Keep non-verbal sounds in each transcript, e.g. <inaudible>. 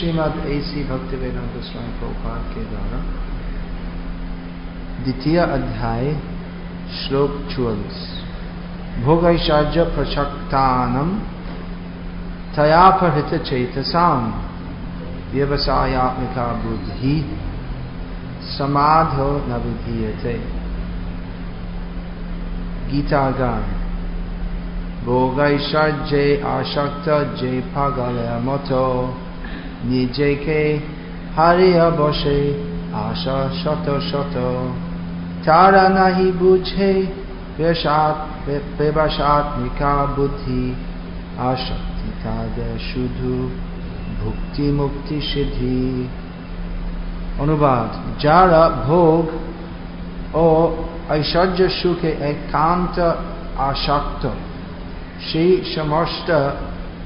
श्रीमद ए सी भक्ति वेदांत स्वामी प्रभुपाद के द्वारा द्वितीय अध्याय, श्लोक चुवालीस भोगैशाज्य प्रशक्तानम तयापहृत चैतसाम व्यवसायात्मिका बुद्धि समाधो न विधीयते। गीतागान। भोगैशाज्य आशक्त जय फागल मतो নিজেকে হারিয়া বসে আশা শত শত। তারা নাহি বুঝে বেবাসাত্মিকা বুদ্ধি আসক্তি তাদের শুধু ভুক্তি মুক্তি সিদ্ধি। অনুবাদ, যারা ভোগ ও ঐশ্বর্য সুখে একান্ত আসক্ত, সেই সমস্ত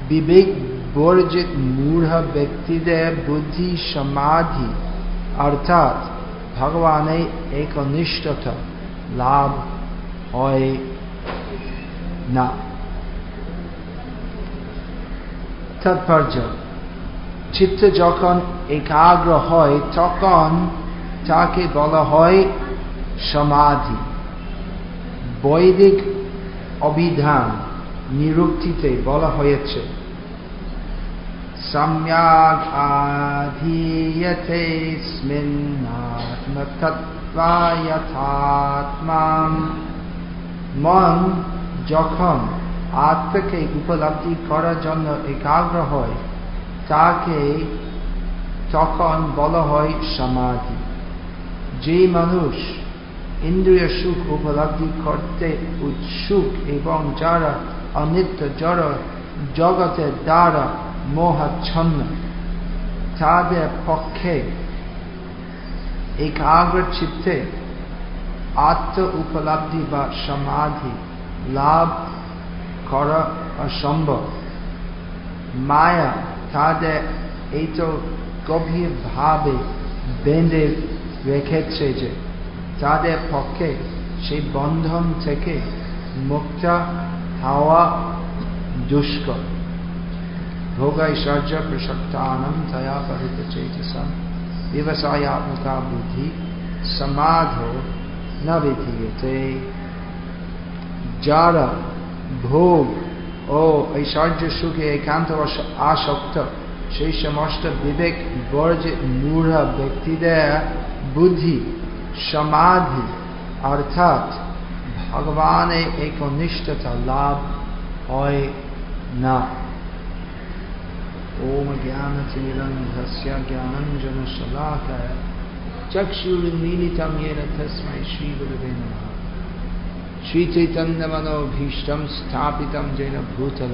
বিবেক বর্জিত মূঢ় ব্যক্তিদের বুদ্ধি সমাধি, অর্থাৎ ভগবানের একনিষ্ঠতা লাভ হয় না। তাৎপর্য চিত্ত যখন একাগ্র হয়, তখন তাকে বলা হয় সমাধি। বৈদিক অভিধান নিরুক্তিতে বলা হয়েছে। মন যখন আত্মাকে উপলব্ধি করার জন্য একাগ্র হয় তাকে তখন বলা হয় সমাধি যে মানুষ ইন্দ্রিয় সুখ উপলব্ধি করতে উৎসুক এবং যারা অনিত্য জড় জগতের দ্বারা মোহাচ্ছন্ন তাদের পক্ষে একাগ্র চিত্তে আত্ম উপলব্ধি বা সমাধি লাভ করা অসম্ভব মায়া তাদের এই তো গভীর ভাবে বেঁধে রেখেছে যে তাদের পক্ষে সেই বন্ধন থেকে মুক্ত হওয়া দুষ্কর ভোগৈশ্বর্য প্রসক্তানম তয়া পরিত চেতসম ব্যবসায়াত্মকা বুদ্ধি সমাধো ন বিধীয়তে যারা ভোগ ও ঐশ্বর্য সুখে একান্ত আসক্ত সেই সমস্ত বিবেক বর্জিত মূঢ় ব্যক্তিদের বুদ্ধি সমাধি অর্থাৎ ভগবানে একনিষ্ঠতা লাভ হয় না ओम ज्ञान तिरंधस्य ज्ञानंजन शलाकय चक्षुर्मीलितम ये रथस्मय श्री गुरुवे नमः। श्री चैतन्य मनोभीष्टम स्थापित जैन भूतल,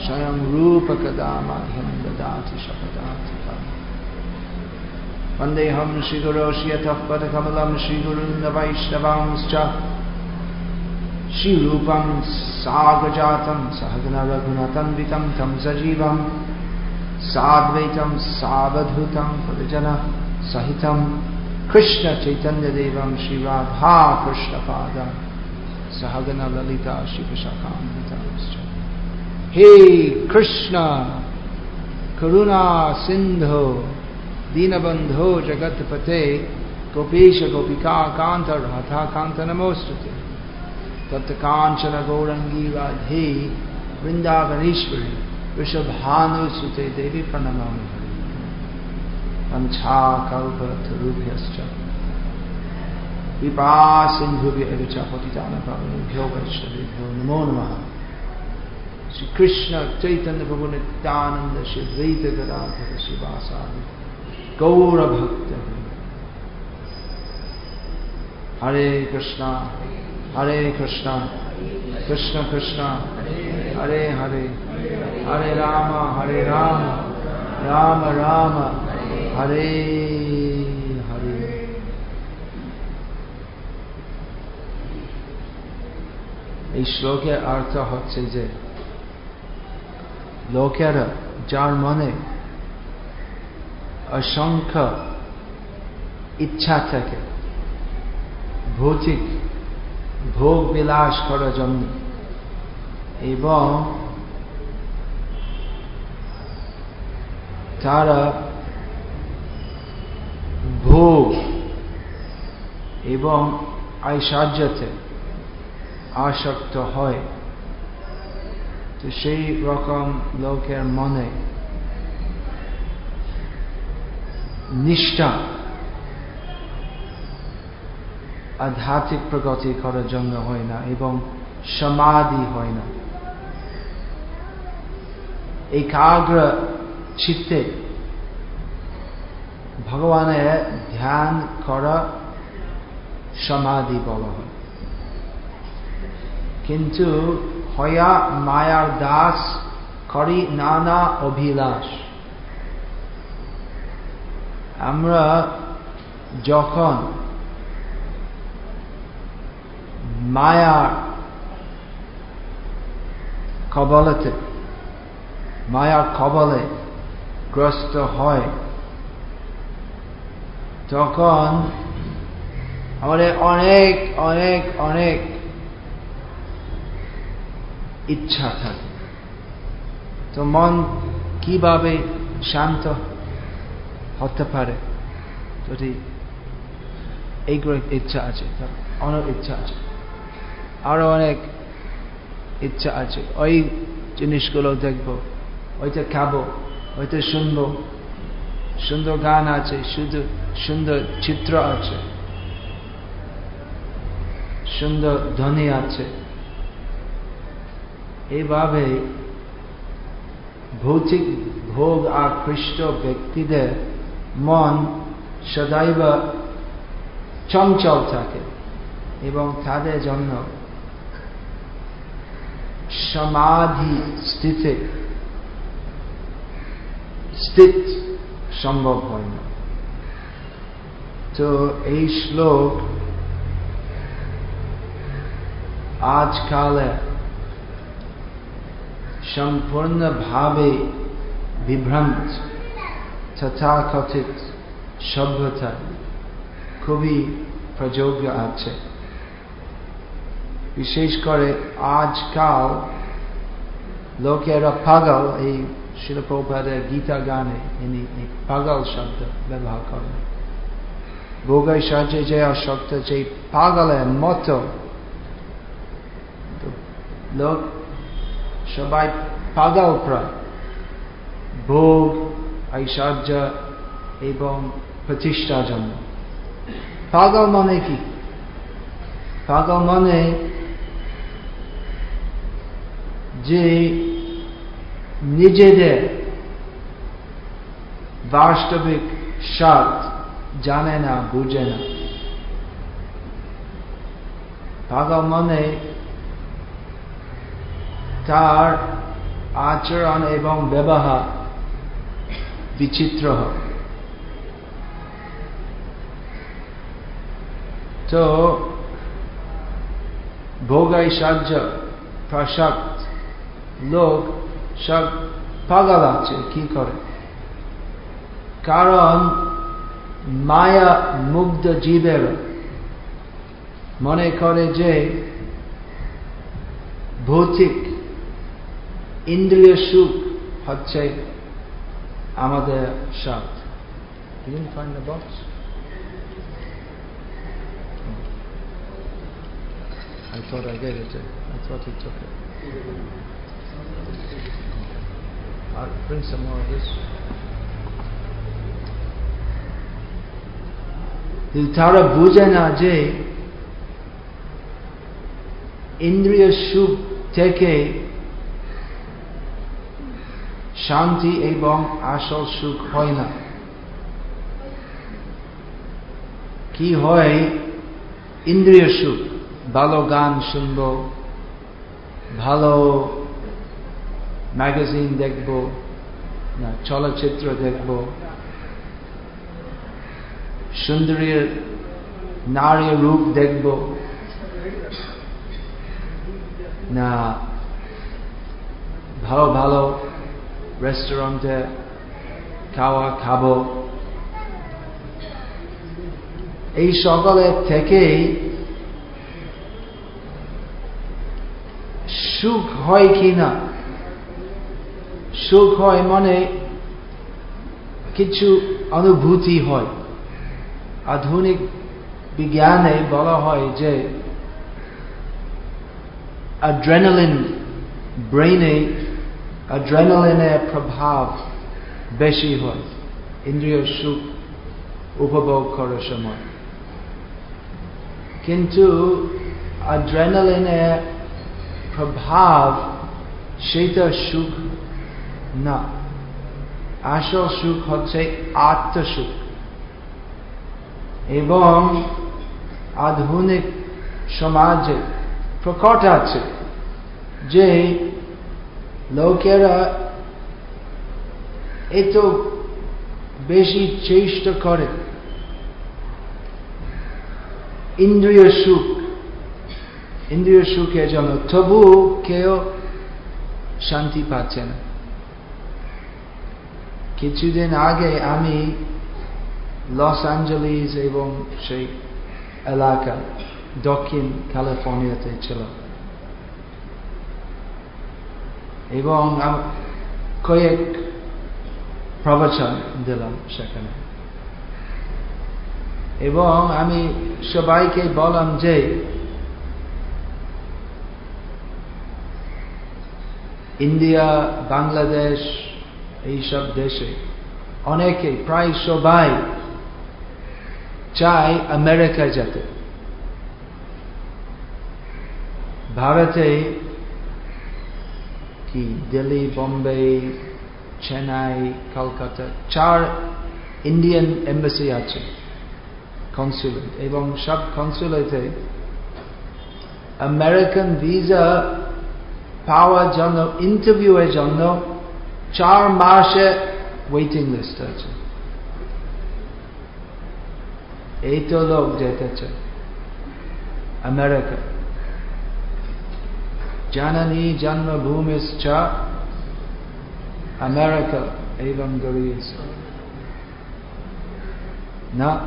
स्वयं रूप कदा मह्यम ददाति शपदात्मका वन्देऽहं श्रीगुरोषि यतः पदकमलं श्रीगुरून् वैष्णवांश्च श्रीरूपं सागजातं सहगनरघुनतन्वितं तं सजीवम्। साद्वैतम, सावधुतम, प्रजन सहितम। कृष्ण चैतन्य देव श्री कृष्ण पाद सहगन ललिता शिव शाखान्विता हे कृष्ण, करुणा सिंधु दीनबंधो जगतपते, गोपेश गोपिका कांत राधा कांत नमोस्तुते तत्कांचन गौरंगी राधे वृंदावनेश्वरी वृषभानुसुते देवी प्रणमामि। वंशाकल्पतरुभ्यश्च विपासिन्धुभ्यश्च पतितानपावनेभ्यो वैष्णवेभ्यो नमो नम। श्रीकृष्ण चैतन्य प्रभु नित्यानंद श्री गदाधर शिवासादि गौर हरे कृष्णा हरे कृष्णा। कृष्ण कृष्ण हरे हरे हरे राम हरे राम राम राम हरे हरे এই শ্লোকের অর্থ হচ্ছে যে লোকেরা যার মনে অসংখ্য ইচ্ছা থাকে ভৌতিক ভোগ বিলাস করার জন্য। এবং তারা ভোগ এবং ঐশ্বর্যতে আসক্ত হয়। তো সেই রকম লোকের মনে নিষ্ঠা আধ্যাত্মিক প্রগতি করার জন্য হয় না এবং সমাধি হয় না। একাগ্র চিত্তে ভগবানের ধ্যান করা, সমাধি বলা। হয় কিন্তু হয়া মায়ার দাস করি নানা অভিলাষ। আমরা যখন মায়ার কবলতে মায়ার কবলে গ্রস্ত হয়। তখন আমাদের অনেক অনেক অনেক ইচ্ছা থাকে। তো মন কীভাবে শান্ত হতে পারে? যদি এইগুলো ইচ্ছা আছে অনেক ইচ্ছা আছে। আরও অনেক ইচ্ছা আছে। ওই জিনিসগুলো দেখব, ওইটা খাব, ওইটা শুনব। সুন্দর গান আছে, শুধু সুন্দর চিত্র আছে। সুন্দর ধ্বনি আছে। এইভাবে ভৌতিক ভোগ আকৃষ্ট ব্যক্তিদের মন সদাইব চঞ্চল থাকে এবং তাদের জন্য সমাধি স্থিতে। স্থিত সম্ভব হয় না। তো এই শ্লোক আজকালে সম্পূর্ণভাবে বিভ্রান্ত, তথাকথিত সভ্যতা খুবই প্রযোগ্য আছে। বিশেষ করে আজকাল লোকেরা পাগল, এই শিলপ্রপাদের গীতা গানে ইনি পাগল শব্দ ব্যবহার করেন। ভোগের সাহায্যে যে আসক্ত যে পাগলের মতো। লোক সবাই পাগল প্রায়। ভোগ, ঐশ্বর্য এবং প্রতিষ্ঠার জন্য। পাগল মানে কি? পাগল মানে যে নিজেদের বাস্তবিক স্বাদ জানে না, বুঝে না। পাগল মানে তার আচরণ এবং ব্যবহার বিচিত্র হয়। তো ভোগাই সাহায্য প্রসক্ত লোক সব পাগল আছে, কি করে কারণ মায়া মুগ্ধ জীবের মনে করে যে ভৌতিক ইন্দ্রিয় সুখ হচ্ছে আমাদের সাথ I thought I get it. I thought it took it. Mm -hmm. I'll bring some more of this. তারা বুঝে না যে ইন্দ্রিয় সুখ থেকে শান্তি এবং আসল সুখ হয় না কি হয় ইন্দ্রিয় সুখ ভালো গান শুনব ভালো ম্যাগাজিন দেখব, না, চলচ্চিত্র দেখব। সুন্দরীর নারী রূপ দেখব। না, ভালো ভালো রেস্টুরেন্টে খাওয়া খাব। এই সকলের থেকেই সুখ হয় কি না? সুখ হয় মানে কিছু অনুভূতি হয়। আধুনিক বিজ্ঞানে বলা হয় যে অ্যাড্রেনালিন ব্রেইনে অ্যাড্রেনালিনের প্রভাব বেশি হয়। ইন্দ্রিয় সুখ উপভোগ করার সময়। কিন্তু অ্যাড্রেনালিনের প্রভাব, সেটা সুখ না। আসল সুখ হচ্ছে আত্মসুখ। এবং আধুনিক সমাজে প্রকট আছে যে লোকেরা এত বেশি চেষ্টা করে। ইন্দ্রিয় সুখ। ইন্দ্রিয় সুখের জন্য তবু কেউ শান্তি পাচ্ছে না। কিছুদিন আগে আমি লস অ্যাঞ্জেলিস এবং সেই এলাকা দক্ষিণ ক্যালিফোর্নিয়াতে ছিল এবং কয়েক প্রবচন দিলাম সেখানে। এবং আমি সবাইকে বললাম যে, ইন্ডিয়া, বাংলাদেশ এইসব দেশে। অনেকে প্রায় সবাই চায় আমেরিকায় যেতে। ভারতে কি, দিল্লি, বোম্বে, চেন্নাই, কলকাতা, চার ইন্ডিয়ান এম্বাসি আছে, কনসুলেট। এবং সব কনসুলেটে আমেরিকান ভিসা পাওয়ার জন্য ইন্টারভিউ এর জন্য চার মাসে ওয়েটিং লিস্ট আছে। এই তো লোক যেতেছে। আমেরিকা। জানানি জন্মভূমিশ্চ আমেরিকা এবং গরিয়েছে না।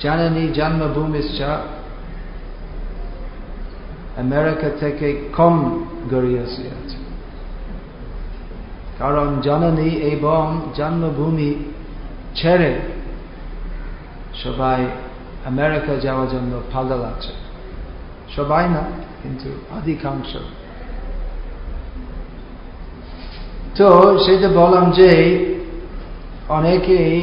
জানানি জন্মভূমিশ্চ আমেরিকা থেকে কম গড়িয়েছে আছে কারণ জননী এবং জন্মভূমি ছেড়ে সবাই আমেরিকা যাওয়ার জন্য পাগল আছে সবাই না কিন্তু অধিকাংশ তো সেটা বললাম যে অনেকেই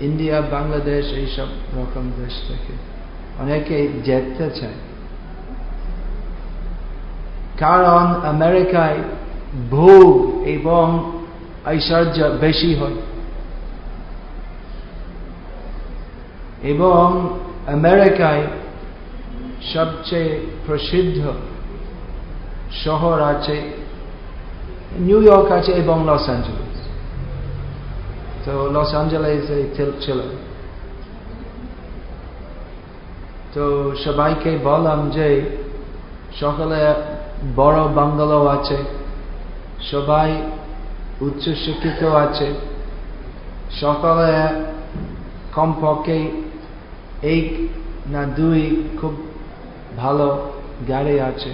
ইন্ডিয়া বাংলাদেশ এইসব রকম দেশ থেকে অনেকেই যেতে চায় কারণ আমেরিকায় ভোগ এবং ঐশ্বর্য বেশি হয়। এবং আমেরিকায় সবচেয়ে প্রসিদ্ধ শহর আছে নিউ ইয়র্ক আছে এবং লস অ্যাঞ্জেলেস। তো লস অ্যাঞ্জেলেসে ছিল। তো সবাইকে বললাম যে সকালে বড় বাংলো আছে, সবাই উচ্চ শিক্ষিত আছে। সকালে কমপক্ষে এক না দুই খুব ভালো গাড়ি আছে।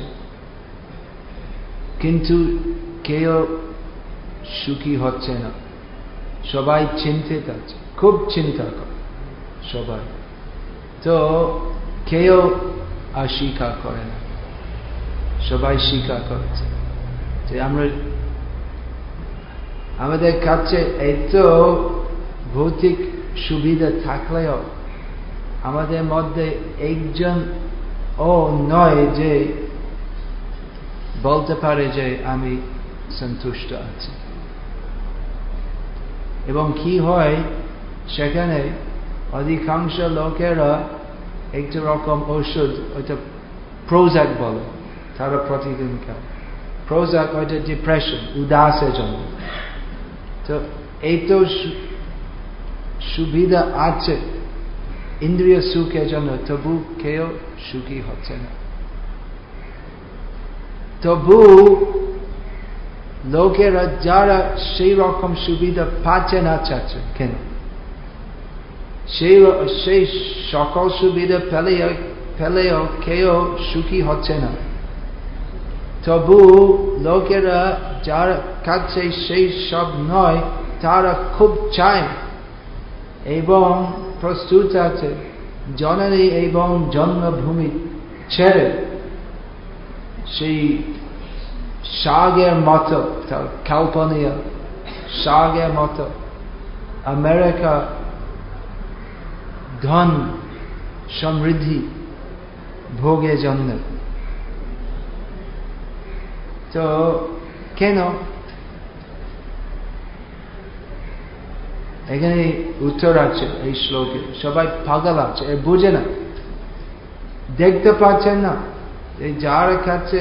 কিন্তু কেউ সুখী হচ্ছে না। সবাই চিন্তিত আছে, খুব চিন্তা করে সবাই। তো কেউ অস্বীকার করে না। সবাই স্বীকার করছে যে আমরা আমাদের কাছে এত ভৌতিক সুবিধা থাকলেও আমাদের মধ্যে একজন ও নয় যে বলতে পারে যে আমি সন্তুষ্ট আছি। এবং কি হয়, সেখানে অধিকাংশ লোকেরা একটা রকম ওষুধ ওইটা প্রোজাক বলে। তারা প্রতিদিন খায়। প্রোজাক ওইটা ডিপ্রেশন উদাসের জন্য তো এই তো সুবিধা আছে। ইন্দ্রিয় সুখের জন্য তবু কেউ সুখী হচ্ছে না। তবু লোকেরা যারা সেই রকম সুবিধা পাচ্ছে না, চাচ্ছে কেন? সেই সেই সকল সুবিধা পেলে ফেলেও কেউ সুখী হচ্ছে না। তবু লোকেরা যার কাছে সেই সব নয়, তারা খুব চায় এবং প্রস্তুত আছে, জননী এবং জন্মভূমি ছেড়ে সেই সাগের মতো কাল্পনীয় সাগের মতো আমেরিকা ধন সমৃদ্ধি ভোগে জন্য। তো কেন এখানে উত্তর আছে এই শ্লোকে, সবাই পাগল আছে, এ বুঝে না। দেখতে পাচ্ছেন না, এই যার কাছে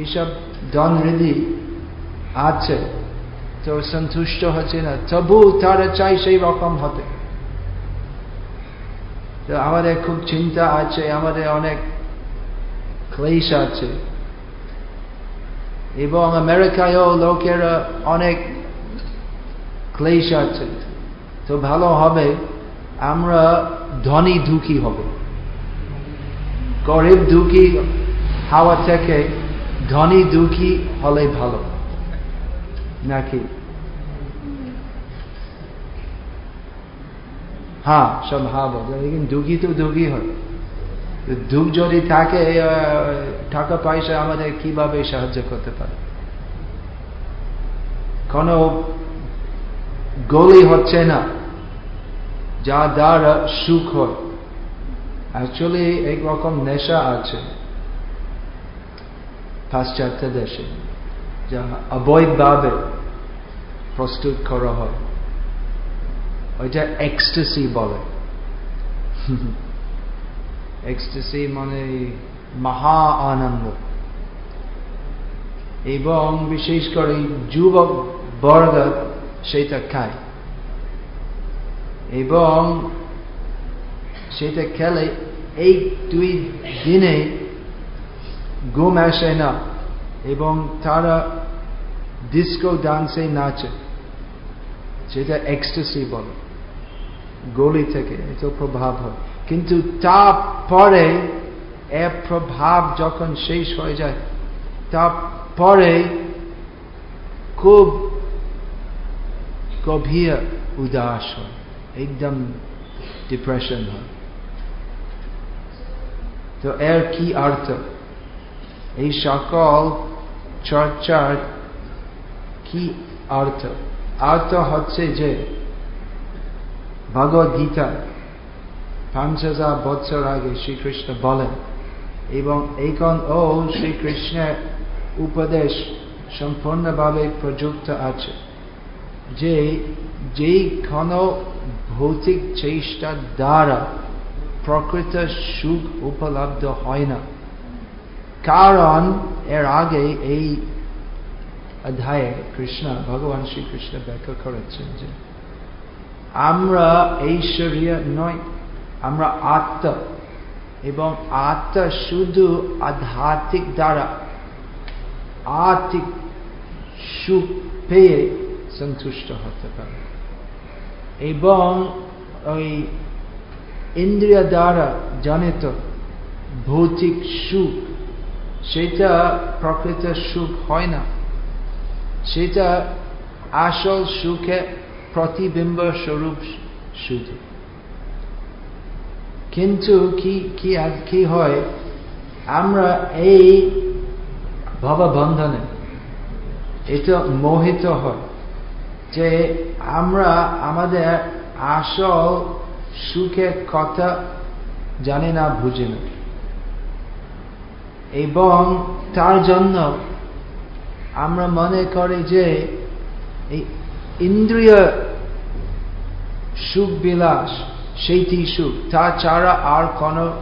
এইসব ধন হৃদি আছে, তো সন্তুষ্ট হচ্ছে না, তবু তারা চাই সেই রকম হতে। তো আমাদের খুব চিন্তা আছে, আমাদের অনেক ক্লেশ আছে। এবং আমেরিকায়ও লোকের অনেক ক্লেশ আছে। তো ভালো হবে, আমরা ধনী দুঃখী হব। গরিব দুঃখী হাওয়া থেকে ধনী দুঃখী হলে ভালো। নাকি? হ্যাঁ সব হাবো লেকিন দুঃখী তো দুঃখী হয়। দুঃখ যদি থাকে টাকা, পয়সা আমাদের কীভাবে সাহায্য করতে পারে? কোন গলি হচ্ছে না, যা দ্বারা সুখ হয়। অ্যাকচুয়ালি একরকম নেশা আছে পাশ্চাত্য দেশে, যা অবৈধভাবে প্রস্তুত করা হয়। ওইটা এক্সটেসি বলে। <laughs> এক্সটেসি মানে মহা আনন্দ এবং বিশেষ করে যুবক বর্গ সেটা খায়। এবং সেটা খেলে এই দুই দিনে ঘুম আসে না এবং তারা ডিস্কো ডান্সে নাচে। সেটা এক্সটেসি বলে। গলি থেকে এত প্রভাব হয়। কিন্তু তারপরে এর প্রভাব যখন শেষ হয়ে যায় তারপরে খুব গভীর উদাস হয়, একদম ডিপ্রেশন হয়। তো এর কি অর্থ? এই সকল চর্চার কি অর্থ? অর্থ হচ্ছে যে ভগবদ গীতা পাঁচ হাজার বছর আগে শ্রীকৃষ্ণ বলেন, এবং এইখন ও শ্রীকৃষ্ণের উপদেশ সম্পূর্ণভাবে প্রযুক্ত আছে, যে যেই কোনো ভৌতিক চেষ্টা দ্বারা প্রকৃত সুখ উপলব্ধ হয় না। কারণ এর আগে এই অধ্যায়ে কৃষ্ণ, ভগবান শ্রীকৃষ্ণ ব্যাখ্যা করেছেন যে আমরা ঐশ্বর্য নয় আমরা আত্ম এবং আত্মা শুধু আধ্যাত্মিক দ্বারা আর্থিক সুখ পেয়ে সন্তুষ্ট হতে পারে। এবং ওই ইন্দ্রিয় দ্বারা জানিত ভৌতিক সুখ, সেটা প্রকৃত সুখ হয় না। সেটা আসল সুখে প্রতিবিম্ব স্বরূপ শুধু। কিন্তু কি কি কি হয়? আমরা এই ভববন্ধনে এটা মোহিত হয় যে আমরা আমাদের আসল সুখের কথা জানি না, বুঝি না। এবং তার জন্য আমরা মনে করি যে এই ইন্দ্রিয় সুখ বিলাস সেইটি সুখ। তাছাড়া আর কোনো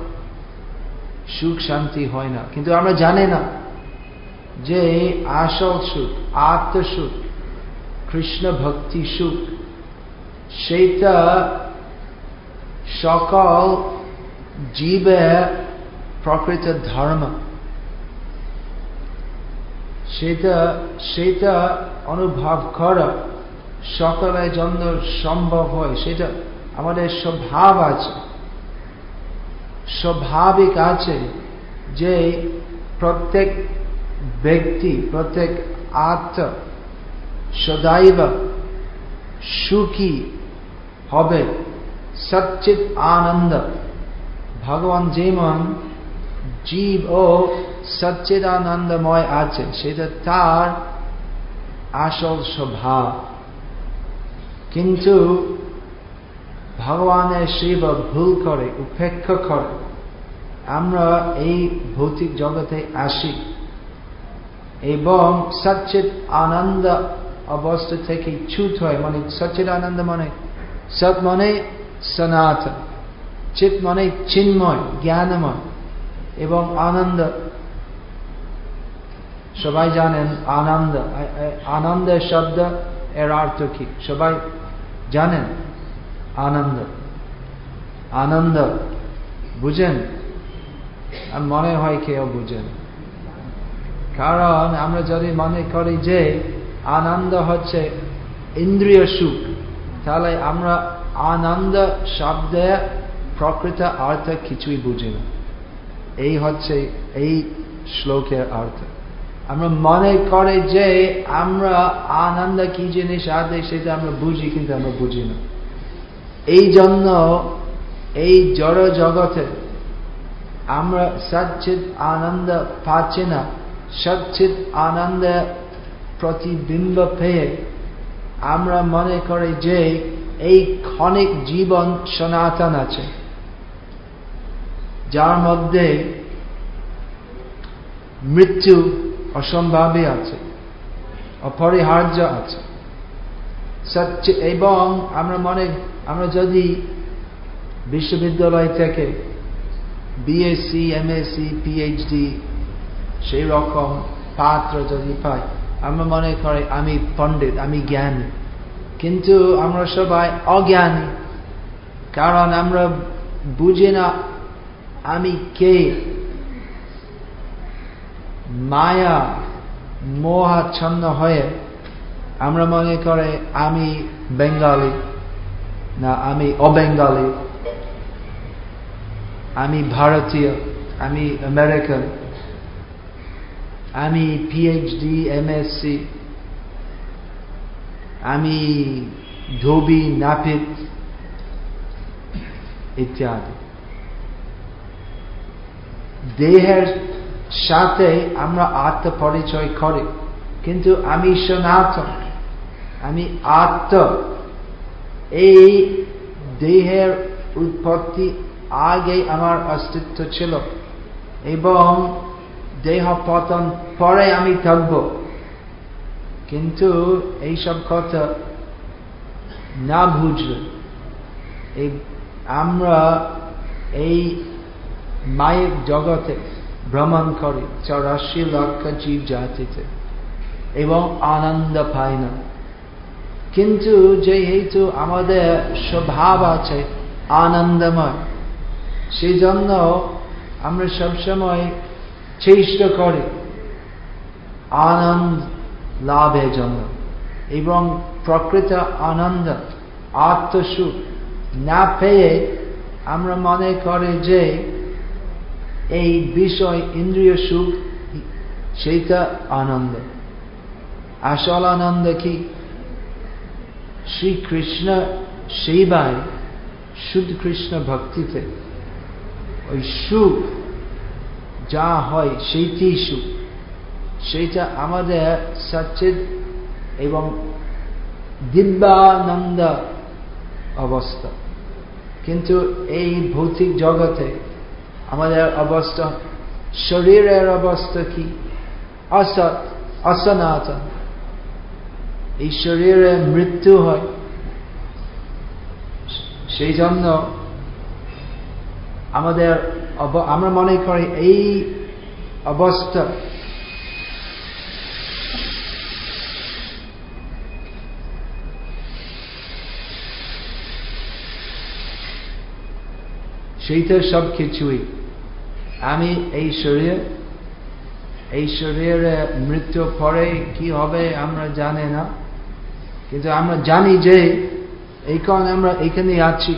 সুখ শান্তি হয় না। কিন্তু আমরা জানি না যে আসল সুখ, আত্মসুখ, কৃষ্ণ ভক্তি সুখ সেটা সকল জীবের প্রকৃত ধর্ম। সেটা সেটা অনুভব করা সকলের জন্য সম্ভব হয়। সেটা আমাদের স্বভাব আছে। স্বাভাবিক আছে যে প্রত্যেক ব্যক্তি, প্রত্যেক আত্ম সদাইব সুখী হবে সচ্চিত আনন্দ। ভগবান যেমন জীব ও সচ্চিদানন্দময় আছে, সেটা তার আসল স্বভাব। কিন্তু ভগবানের শিব ভুল করে, উপেক্ষা করে। আমরা এই ভৌতিক জগতে আসি। এবং সচ্চিত আনন্দ অবস্থা থেকে ছুট হয়। মানে সচ্চিত আনন্দ মানে সৎ মানে সনাতন চিত মানে চিন্ময়, জ্ঞানময় এবং আনন্দ। সবাই জানেন আনন্দ। আনন্দের শব্দ এর অর্থ কি? সবাই জানেন। আনন্দ। আনন্দ, বুঝেন? মনে হয় কেউ বুঝেন। কারণ আমরা যদি মনে করি যে আনন্দ হচ্ছে ইন্দ্রিয় সুখ, তাহলে আমরা আনন্দ শব্দে প্রকৃত অর্থ কিছুই বুঝি না। এই হচ্ছে এই শ্লোকের অর্থ। আমরা মনে করে যে আমরা আনন্দ কি জিনিস আছে সেটা আমরা বুঝি, কিন্তু আমরা বুঝি না। এই জন্য এই জড় জগতে আমরা সচ্ছিত আনন্দ পাচ্ছি না। সচ্ছিত আনন্দ প্রতিবিম্ব পেয়ে আমরা মনে করি যে এই ক্ষণিক জীবন সনাতন আছে। যার মধ্যে মৃত্যু অসম্ভাবী আছে, অপরিহার্য আছে। এবং আমরা মনে আমরা যদি বিশ্ববিদ্যালয় থেকে বিএসসি এমএসসি পিএইচডি সেই রকম পাত্র যদি পাই, আমরা মনে করি আমি পণ্ডিত, আমি জ্ঞানী। কিন্তু আমরা সবাই অজ্ঞানী, কারণ আমরা বুঝি না আমি কে। মায়া মোহাচ্ছন্ন হয়ে আমরা মনে করে আমি বেঙ্গালি। না, আমি অবেঙ্গালি, আমি ভারতীয়, আমি আমেরিকান, আমি পিএইচডি এমএসসি আমি ধোবি, নাপিত ইত্যাদি। দেহের সাথে আমরা আত্মপরিচয় করি, কিন্তু আমি সনাতন, আমি আত্ম এই দেহের উৎপত্তি আগে আমার অস্তিত্ব ছিল এবং দেহ পতন পরে আমি থাকব। কিন্তু এইসব কথা না বুঝলে এই আমরা এই মায়ের জগতে ভ্রমণ করি চৌরাশি লক্ষ জীব জাতিতে, এবং আনন্দ পাই না। কিন্তু যেহেতু আমাদের স্বভাব আছে আনন্দময় সেই জন্য আমরা সবসময় চেষ্টা করি আনন্দ লাভের জন্য এবং প্রকৃত আনন্দ, আত্মসুখ না পেয়ে আমরা মনে করি যে এই বিষয় ইন্দ্রিয় সুখ, সেইটা আনন্দ। আসল আনন্দ কি? শ্রীকৃষ্ণ সেবায় শুদ্ধ কৃষ্ণ ভক্তিতে ওই সুখ যা হয় সেইটি সুখ। সেইটা আমাদের সচ্চিদ এবং দিব্যানন্দ অবস্থা। কিন্তু এই ভৌতিক জগতে আমাদের অবস্থা, শরীরের অবস্থা কি? অসৎ, অসনাতন। এই শরীরে মৃত্যু হয়। সেই জন্য আমাদের আমরা মনে করি এই অবস্থা সেইটা সব কিছুই। আমি এই শরীর, এই শরীরে মৃত্যু পরে কি হবে আমরা জানি না। কিন্তু আমরা জানি যে এই কারণে আমরা এখানে আছি।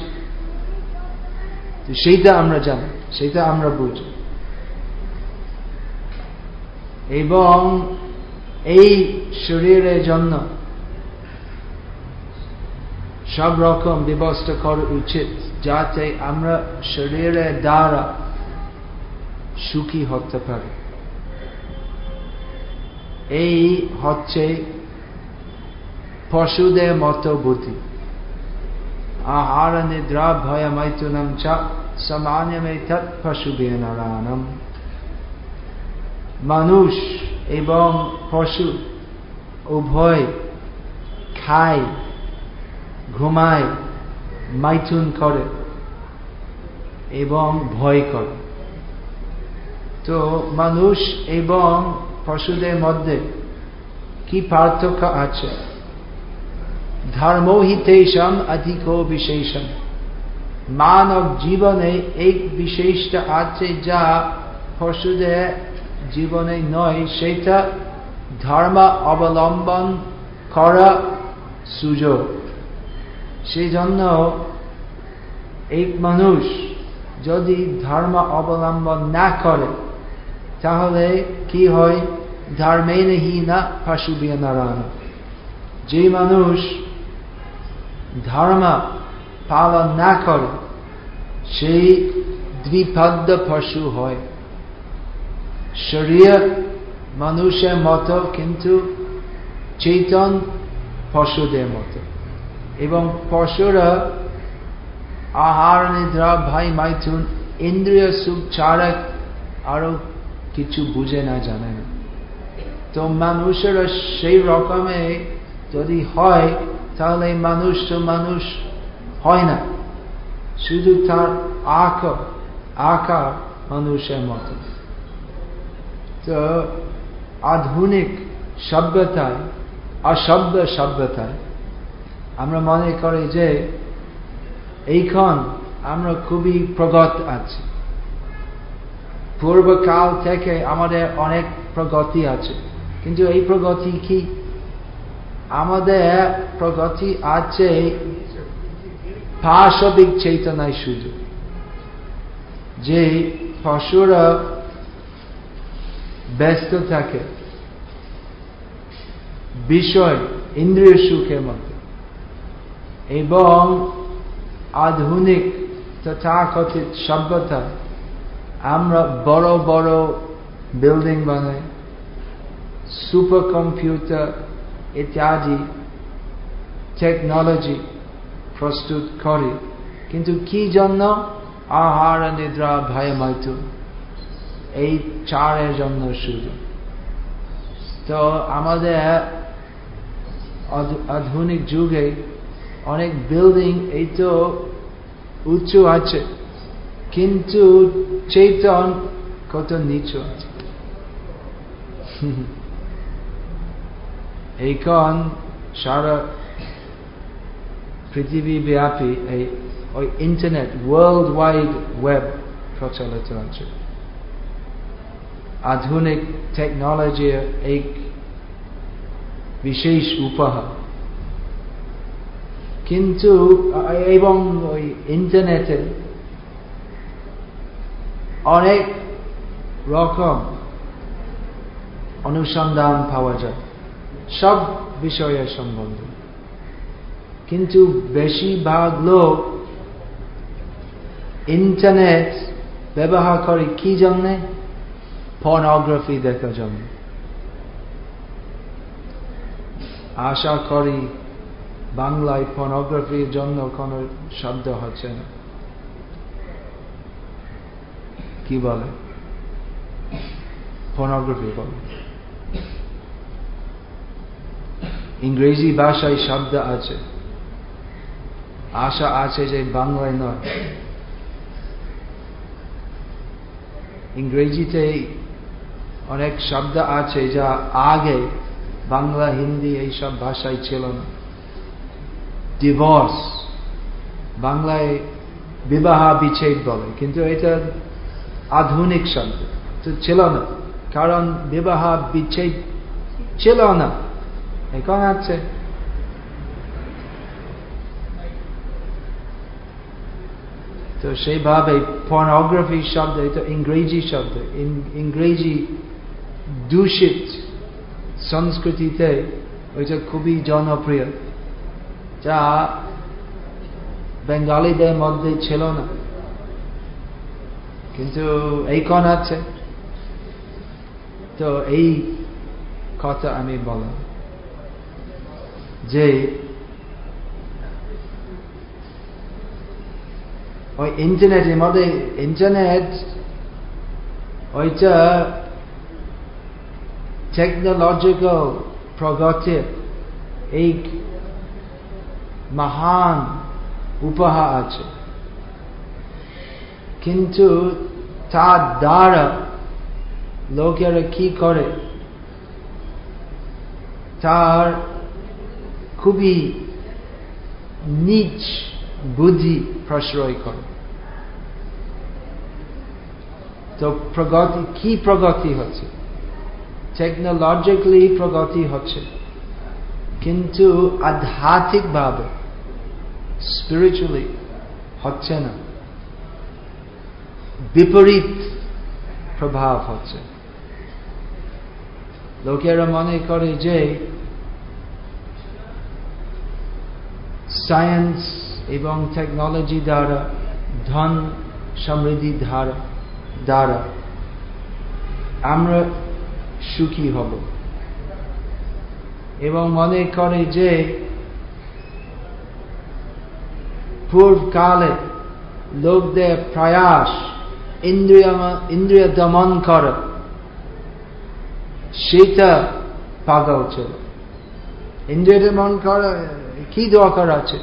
সেইটা আমরা জানি, সেইটা আমরা বুঝি। এবং এই শরীরের জন্য সব রকম ব্যবস্থা করা উচিত যাতে আমরা শরীরের দ্বারা সুখী হতে পারি। এই হচ্ছে পশুদের মতো বুদ্ধি আহার নিদ্রা ভয় মৈথুনম চ সমান্যমে তৎ নারায়ণম। মানুষ এবং পশু উভয় খায়, ঘুমায়, মাইথুন করে এবং ভয় করে। তো মানুষ এবং পশুদের মধ্যে কি পার্থক্য আছে? ধর্মহিতেশম অধিক বিশেষম মানব জীবনে এক বিশেষটা আছে যা পশুদের জীবনে নয় সেটা ধর্ম অবলম্বন করা সুযোগ সেই জন্য এক মানুষ যদি ধর্ম অবলম্বন না করে তাহলে কি হয় ধর্মে নেহি না পশু নারায়ণ যে মানুষ ধর্ম পালন না করে সেই দ্বিপদ্য পশু হয়। শরীর মানুষের মতো, কিন্তু চেতন পশুদের মতো। এবং পশুরা আহার নিদ্রা ভাই মাইথুন, ইন্দ্রিয় সুখ ছাড়া আরও কিছু বুঝে না, জানে না। তো মানুষেরা সেই রকমে যদি হয় তাহলে মানুষ তো মানুষ হয় না। শুধু তার আঁকা আঁকা মানুষের মতো। তো আধুনিক সভ্যতায়, অসভ্য সভ্যতায় আমরা মনে করি যে এইখন আমরা খুবই প্রগত আছি। পূর্বকাল থেকে আমাদের অনেক প্রগতি আছে। কিন্তু এই প্রগতি কি আমাদের প্রগতি আছে পাশবিক চেতনায় শুধু। যে পশুরা ব্যস্ত থাকে, বিষয়, ইন্দ্রিয় সুখের মধ্যে। এবং আধুনিক তথাকথিত সভ্যতা, আমরা বড় বড় বিল্ডিং বানাই, সুপার কম্পিউটার ইত্যাদি টেকনোলজি প্রস্তুত করি। কিন্তু কি জন্য? আহার, নিদ্রা, ভয় মাইতু এই চারের জন্য শুধু তো আমাদের আধুনিক যুগে অনেক বিল্ডিং এই তো উঁচু আছে। কিন্তু চেতন কত নিচু আছে। <laughs> এইখন সারা পৃথিবী ব্যাপী এই ওই ইন্টারনেট ওয়ার্ল্ড ওয়াইড ওয়েব প্রচলিত আছে আধুনিক টেকনোলজির এক বিশেষ উপহার। কিন্তু, এবং ওই ইন্টারনেটে অনেক রকম অনুসন্ধান পাওয়া যায়। সব বিষয়ের সম্বন্ধে। কিন্তু বেশিরভাগ লোক ইন্টারনেট ব্যবহার করে কি জন্যে? পর্নোগ্রাফি দেখার জন্য। আশা করি বাংলায় পর্নোগ্রাফির জন্য কোন শব্দ হচ্ছে না। কি বলে? পর্নোগ্রাফি বলে। ইংরেজি ভাষায় শব্দ আছে। আশা আছে যে বাংলায় নয়। ইংরেজিতে অনেক শব্দ আছে যা আগে বাংলা, হিন্দি এইসব ভাষায় ছিল না। ডিভোর্স বাংলায় বিবাহ বিচ্ছেদ বলে, কিন্তু এটা আধুনিক শব্দ। তো ছিল না, কারণ বিবাহ বিচ্ছেদ ছিল না। এখন আছে তো সেইভাবে পর্নোগ্রাফি শব্দ এটা ইংরেজি শব্দ ইংরেজি দূষিত সংস্কৃতিতে ওইটা খুবই জনপ্রিয় যা বেঙ্গালীদের মধ্যে ছিল না কিন্তু এই কন আছে তো এই কথা আমি বলা যে ওই ইন্টারনেটের মধ্যে ইন্টারনেট ওইটা টেকনোলজিক্যাল প্রগতির এই মহান উপহার আছে। কিন্তু তার দ্বারা লোকেরা কি করে? তার খুবই নিচ বুদ্ধি প্রশ্রয় করে। তো প্রগতি, কি প্রগতি হচ্ছে? টেকনোলজিক্যালি প্রগতি হচ্ছে। কিন্তু আধ্যাত্মিক ভাবে স্পিরিচুয়ালি হচ্ছে না। বিপরীত প্রভাব হচ্ছে। লোকেরা মনে করে যে সায়েন্স এবং টেকনোলজি দ্বারা, ধন সমৃদ্ধি ধারা, দ্বারা আমরা সুখী হব। এবং মনে করে যে পূর্বকালে লোকদের প্রয়াস ইন্দ্রিয় দমন করে, সেটা পাগল ছিল। ইন্দ্রিয় দমন করা কি দরকার আছে?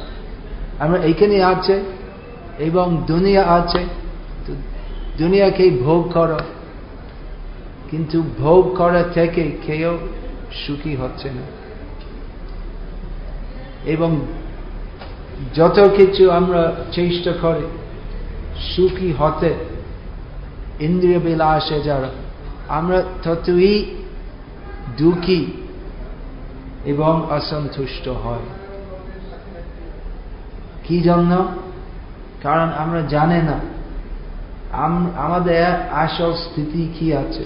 আমরা এইখানে আছে এবং দুনিয়া আছে। তো দুনিয়াকে ভোগ করো। কিন্তু ভোগ করা থেকে কেউ সুখী হচ্ছে না। এবং যত কিছু আমরা চেষ্টা করি, সুখী হতে ইন্দ্রিয় বিলাসে যারা, আমরা ততই দুঃখী এবং অসন্তুষ্ট হয়। কি জন্য? কারণ আমরা জানে না। আমাদের আসল স্থিতি কি আছে?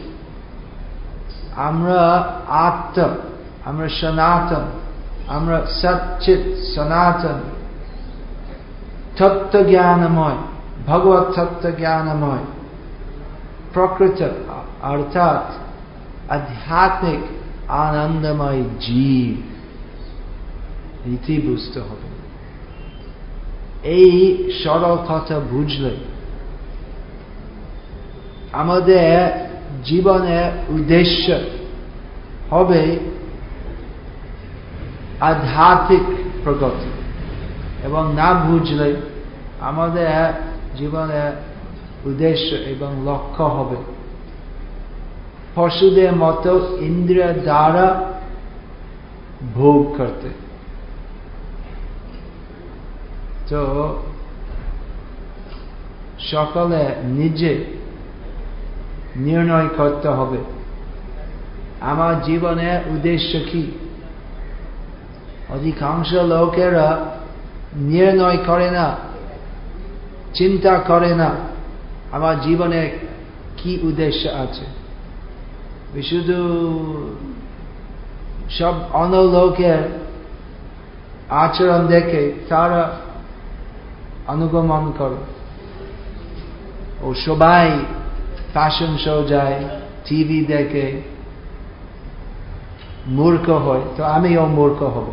আমরা আত্ম, আমরা সনাতন, আমরা সচ্চিত সনাতন। তত্ত্ব জ্ঞানময় ভগবত তত্ত্ব জ্ঞানময় প্রকৃত, অর্থাৎ আধ্যাত্মিক, আনন্দময় জীব। রীতি বুঝতে হবে। এই সরল কথা বুঝলে আমাদের জীবনের উদ্দেশ্য হবে আধ্যাত্মিক প্রগতি। এবং না বুঝলে আমাদের জীবনের উদ্দেশ্য এবং লক্ষ্য হবে। পশুদের মতো ইন্দ্রিয় দ্বারা ভোগ করতে। তো সকলে নিজে নির্ণয় করতে হবে। আমার জীবনের উদ্দেশ্য কি? অধিকাংশ লোকেরা নির্ণয় করে না, চিন্তা করে না আমার জীবনে কি উদ্দেশ্য আছে। শুধু সব অন্য লোকের আচরণ দেখে তারা অনুগমন করে। ও সবাই ফ্যাশন শো যায় টিভি দেখে, মূর্খ হয়, তো আমিও মূর্খ হব।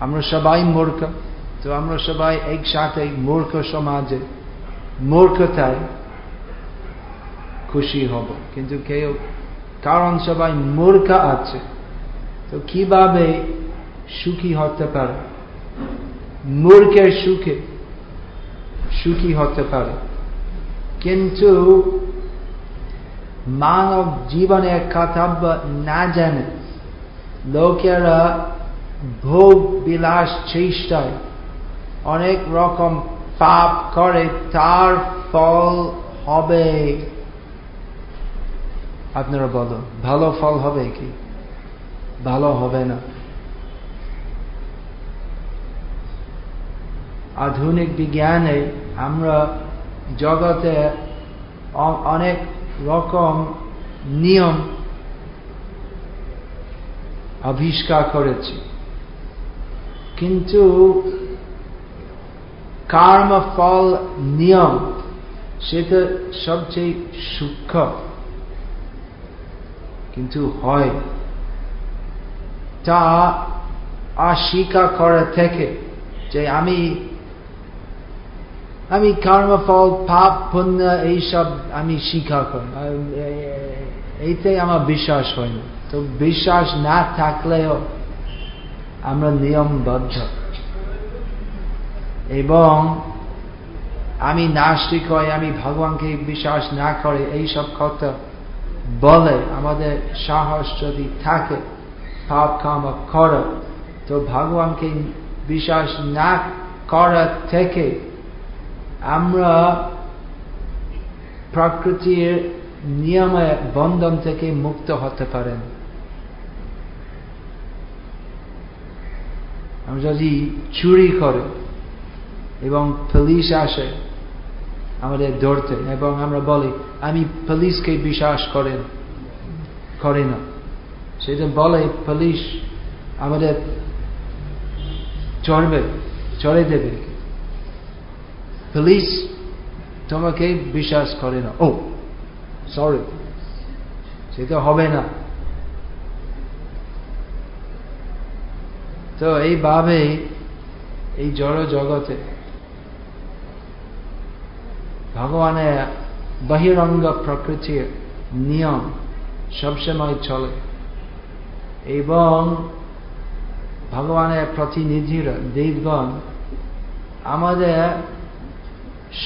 আমরা সবাই মূর্খ, তো আমরা সবাই একসাথে মূর্খ সমাজে মূর্খতায় খুশি হব। কিন্তু কেউ, কারণ সবাই মূর্খ আছে, তো কীভাবে সুখী হতে পারে? মূর্খের সুখে, সুখী হতে পারে। কিন্তু মানব জীবনের কর্তব্য না জানে, লোকেরা ভোগ বিলাস চেষ্টায় অনেক রকম পাপ করে, তার ফল হবে। আপনারা বলো ভালো ফল হবে কি? ভালো হবে না। আধুনিক বিজ্ঞানে আমরা জগতে অনেক রকম নিয়ম আবিষ্কার করেছি। কিন্তু কর্ম ফল নিয়ম, সেটা সবচেয়ে সূক্ষ্ম, কিন্তু হয়। তা অস্বীকার করা থেকে যে আমি আমি কর্মফল পাপ, পুণ্য এইসব আমি স্বীকার করি এইতে আমার বিশ্বাস হয় না তো বিশ্বাস না থাকলেও আমরা নিয়মবদ্ধ। এবং আমি নাস্তিক হয় আমি ভগবানকে বিশ্বাস না করে এইসব কথা বলে আমাদের সাহস যদি থাকে, পাপ কাম করা, তো ভগবানকে বিশ্বাস না করা থেকে আমরা প্রকৃতির নিয়মে বন্ধন থেকে মুক্ত হতে পারেন। আমরা যদি চুরি করে এবং পুলিশ আসে আমাদের ধরতে এবং আমরা বলি, আমি পুলিশকে বিশ্বাস করেন, করে না। সেটা বলে পুলিশ আমাদের চড়বে, চড়ে দেবে। পুলিশ তোমাকে বিশ্বাস করে না। ও সরি সেটা হবে না। তো এইভাবে এই জড় জগতে ভগবানের বহিরঙ্গ প্রকৃতির নিয়ম সবসময় চলে। এবং ভগবানের প্রতিনিধিরা, দেবগণ, আমাদের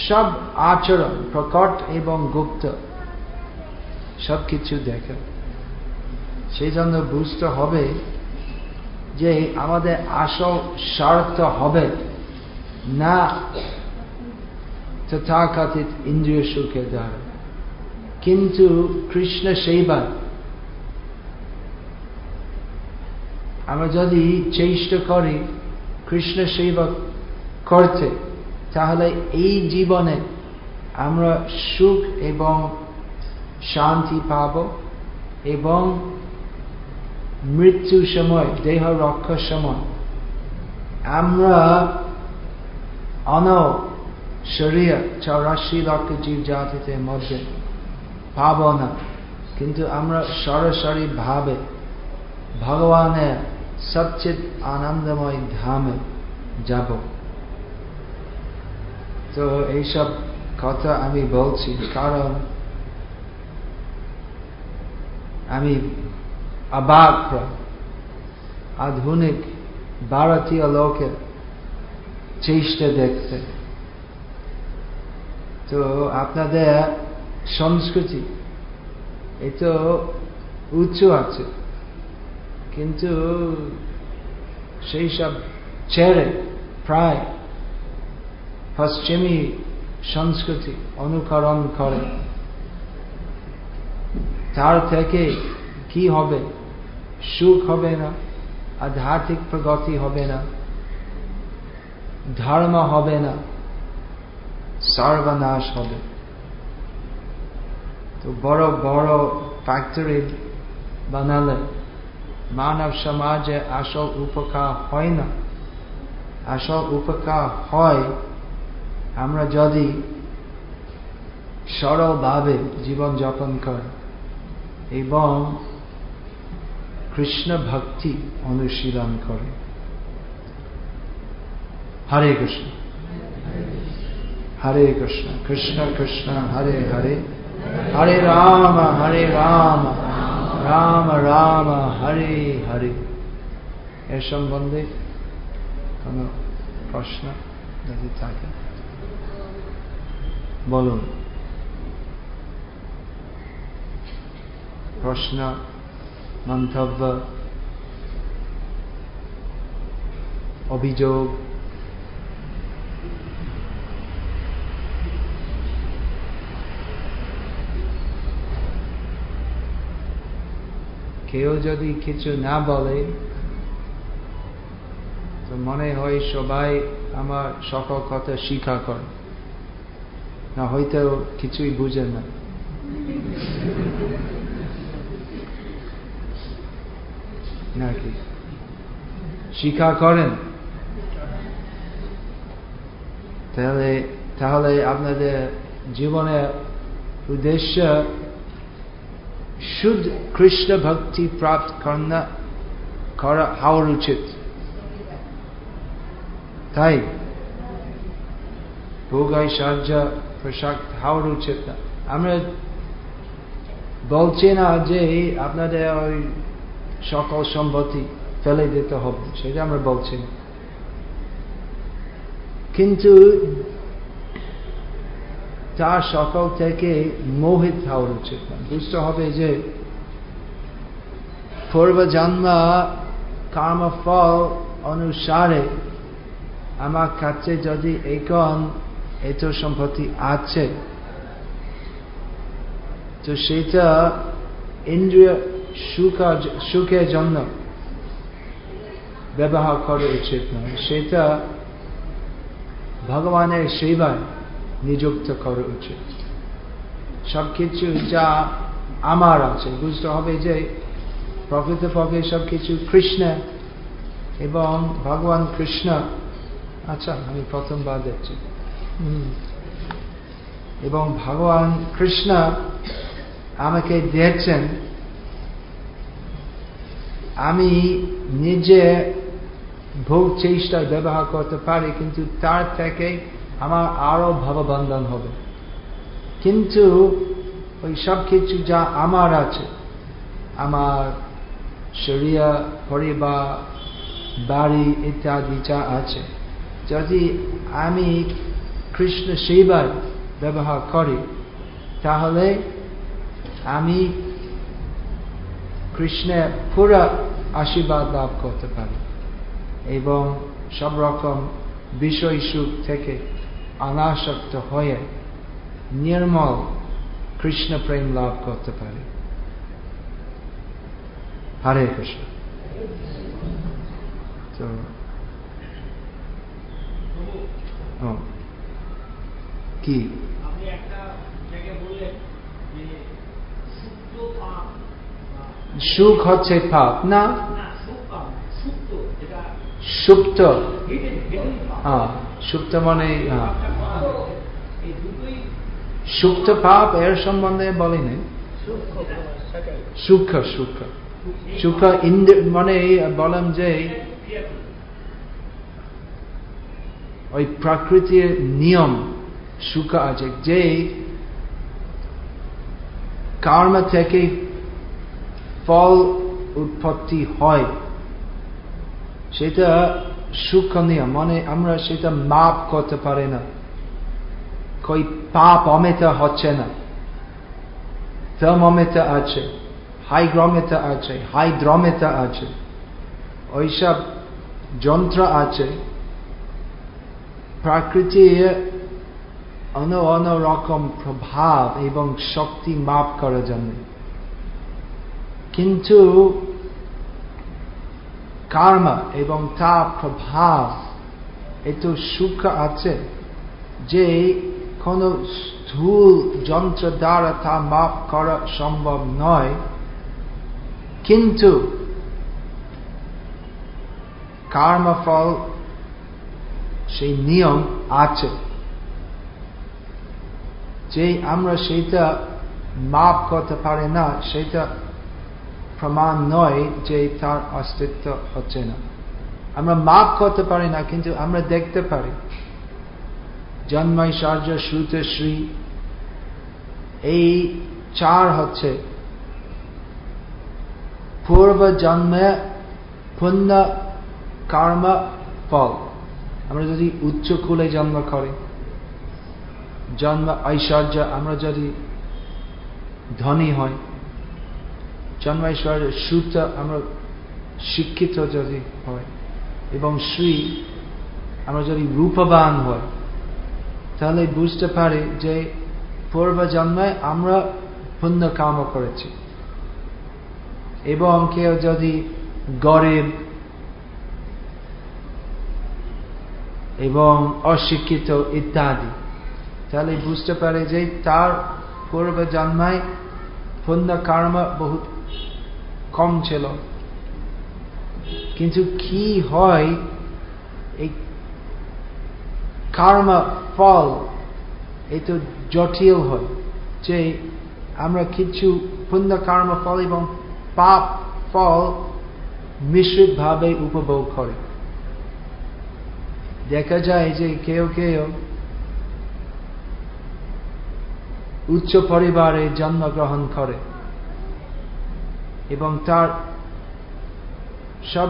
সব আচরণ প্রকট এবং গুপ্ত। সব কিছু দেখে। সেই জন্য বুঝতে হবে যে আমাদের আসল স্বার্থ হবে না তথাকথিত ইন্দ্রিয় সুখের দ্বারা। কিন্তু কৃষ্ণ সেবা আমরা যদি চেষ্টা করি কৃষ্ণ সেবা করতে তাহলে এই জীবনে আমরা সুখ এবং শান্তি পাব এবং মৃত্যু সময়, দেহ রক্ষার সময় আমরা অন শরীর চৌরাশি লক্ষ জীব জাতিতে মধ্যে পাব না। কিন্তু আমরা সরাসরি ভাবে ভগবানের সবচেয়ে আনন্দময় ধামে যাব। তো এইসব কথা আমি বলছি, কারণ আমি অবাক আধুনিক ভারতীয় লোকের চেষ্টা দেখতে। তো আপনাদের সংস্কৃতি এই তো উচ্চ আছে, কিন্তু সেই সব ছেড়ে প্রায় পশ্চিমী সংস্কৃতি অনুকরণ করে। তার থেকে কি হবে? সুখ হবে না, আধ্যাত্মিক প্রগতি হবে না, ধর্ম হবে না, সর্বনাশ হবে। তো বড় বড় ফ্যাক্টরি বানালে মানব সমাজে আসল উপকার হয় না। আসল উপকার হয় আমরা যদি সরলভাবে জীবন যাপন করি এবং কৃষ্ণ ভক্তি অনুশীলন করে। হরে কৃষ্ণ। হরে কৃষ্ণ। কৃষ্ণ কৃষ্ণ, হরে হরে। হরে রাম হরে রাম। রাম রাম, হরে হরে। এর সম্বন্ধে কোন প্রশ্ন যদি থাকে? বলুন। প্রশ্ন, মন্তব্য, অভিযোগ। কেউ যদি কিছু না বলে, তো মনে হয় সবাই আমার সকল কথা স্বীকার করে। না, হয়তো কিছুই বুঝে না। নাকি? স্বীকার করেন। তাহলে তাহলে আপনাদের জীবনের উদ্দেশ্য শুদ্ধ কৃষ্ণ ভক্তি প্রাপ্ত করা করা হওয়ার উচিত। তাই, ভোগাই সাহায্য আমরা বলছি না যে আপনাদের ওই সকল সম্পত্তি ফেলে দিতে হবে, সেটা আমরা বলছি না। কিন্তু তার সকল থেকে মোহিত হওয়ার উচিত না। বুঝতে হবে যে পূর্ব জন্ম কর্মফল অনুসারে আমার কাছে যদি এখন এত সম্পত্তি আছে। তো সেটা ইন্দ্রিয় সুখের জন্য ব্যবহার করা উচিত নয়। সেটা ভগবানের সেবায় নিযুক্ত করা উচিত। সবকিছু যা আমার আছে, বুঝতে হবে যে প্রকৃতপক্ষে সবকিছু কৃষ্ণ এবং ভগবান কৃষ্ণ। আচ্ছা আমি প্রথমবার দেখছি এবং ভগবান কৃষ্ণ আমাকে দিয়েছেন। আমি নিজে ভোগ চেষ্টায় ব্যবহার করতে পারি, কিন্তু তার থেকে আমার আরও ভাববন্ধন হবে। কিন্তু ওই সব কিছু যা আমার আছে, আমার শরীর, পরিবার, বাড়ি ইত্যাদি যা আছে, যদি আমি কৃষ্ণ সেবায় ব্যবহার করি, তাহলে আমি কৃষ্ণের পুরা আশীর্বাদ লাভ করতে পারি এবং সব রকম বিষয় সুখ থেকে অনাসক্ত হয়ে নির্মল কৃষ্ণ প্রেম লাভ করতে পারি। হরে কৃষ্ণ। তো কি? সুখ হচ্ছে পাপ না? সুপ্ত হ্যাঁ সুপ্ত মানে সুপ্ত পাপ এর সম্বন্ধে বলিনি। সুখ সুখ। সুখ ইন্দ্র মানে বললাম যে ওই প্রকৃতির নিয়ম। সুখ আছে যে কর্ম থেকে ফল উৎপত্তি হয় সেটা নিয়ম মানে আমরা সেটা মাপ করতে পারি না কই পাপ অমেতা হচ্ছে না থার্মোমিটার আছে হাইগ্রোমিটার আছে হাইড্রোমিটার আছে ওইসব যন্ত্র আছে প্রকৃতির অন্য রকম প্রভাব এবং শক্তি মাপ করার জন্য কিন্তু কর্ম এবং তার প্রভাব এত সুখ আছে যে কোন স্থূল যন্ত্র দ্বারা তা মাপ করা সম্ভব নয় কিন্তু কর্মফল সেই নিয়ম আছে যে আমরা সেটা মাপ করতে পারি না, সেটা প্রমাণ নয় যে তার অস্তিত্ব হচ্ছে না। আমরা মাপ করতে পারি না, কিন্তু আমরা দেখতে পারি। জন্মাইশ্বর্য শ্রুত শ্রী এই চার হচ্ছে, পূর্ব জন্মে পুণ্য, কর্ম, ফল। আমরা যদি উচ্চ কুলে জন্ম করি জন্ম ঐশ্বর্য আমরা যদি ধনী হই জন্ম ঐশ্বর্য শ্রুত আমরা শিক্ষিত যদি হয় এবং শ্রী আমরা যদি রূপবান হয়। তাহলে বুঝতে পারি যে পূর্ব জন্মে আমরা পুণ্য কাম করেছি। এবং কেউ যদি গরিব এবং অশিক্ষিত ইত্যাদি তাহলে বুঝতে পারে যে তার পূর্ব জন্মায় পুণ্য কর্ম বহুত কম ছিল। কিন্তু কি হয়, এই কার্মা ফল, এই তো জটিল হয় যে আমরা কিছু পুণ্য কর্ম ফল এবং পাপ ফল মিশ্রিত ভাবে উপভোগ করে। দেখা যায় যে কেউ কেউ উচ্চ পরিবারে জন্মগ্রহণ করে এবং তার সব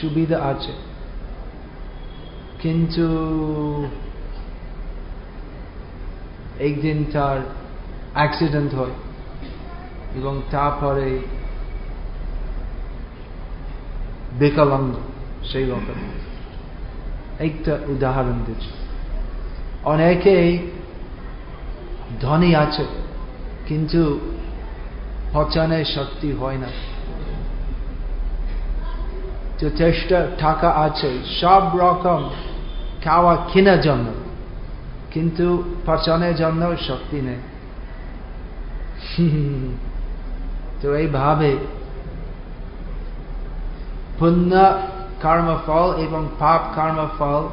সুবিধা আছে। কিন্তু একদিন তার অ্যাক্সিডেন্ট হয় এবং তারপরে বিকলাঙ্গ সেই রকম। একটা উদাহরণ দিচ্ছি। অনেকেই ধনী আছে, কিন্তু পচানের শক্তি হয় না। যথেষ্ট টাকা আছে, সব রকম খাওয়া কেনার জন্য, কিন্তু পচনের জন্য শক্তি নেই। <laughs> তো এইভাবে পুণ্য কর্মফল এবং পাপ কর্মফল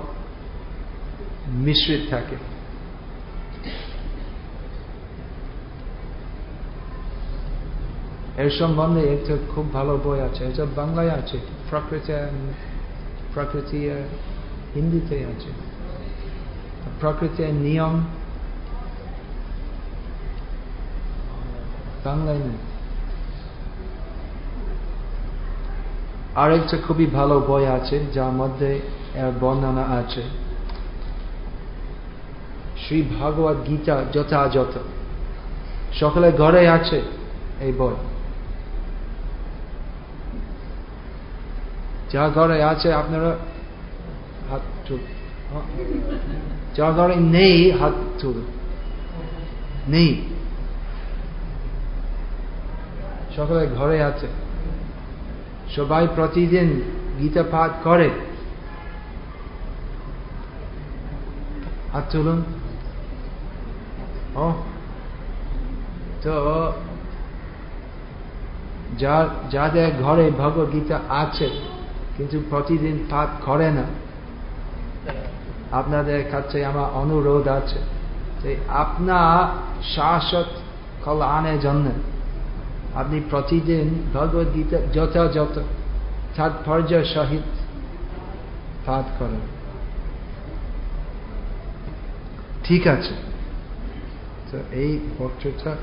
মিশ্রিত থাকে। এর সম্বন্ধে একটা খুব ভালো বই আছে এটা বাংলায় আছে, প্রকৃতি হিন্দিতে আছে। প্রকৃতির নিয়ম বাংলায় নেই। আরেকটা খুবই ভালো বই আছে, যার মধ্যে এর বর্ণনা আছে। শ্রী ভগবত গীতা যথাযথ। সকলে ঘরে আছে এই বই। যা ঘরে আছে আপনারা হাত যা ঘরে নেই, হাত তুলুন নেই। সকলে ঘরে আছে। সবাই প্রতিদিন গীতা পাঠ করে। হাত তুলুন। তো যাদের ঘরে ভগবত গীতা আছে কিন্তু প্রতিদিন পাঠ করে না। আপনাদের কাছে আমার অনুরোধ আছে আপনার শাশ্বত কল্যাণের জন্য আপনি প্রতিদিন ভগবত গীতা যথাযথ তাৎপর্য সহিত পাঠ করেন। ঠিক আছে। তো এই বক্তৃতা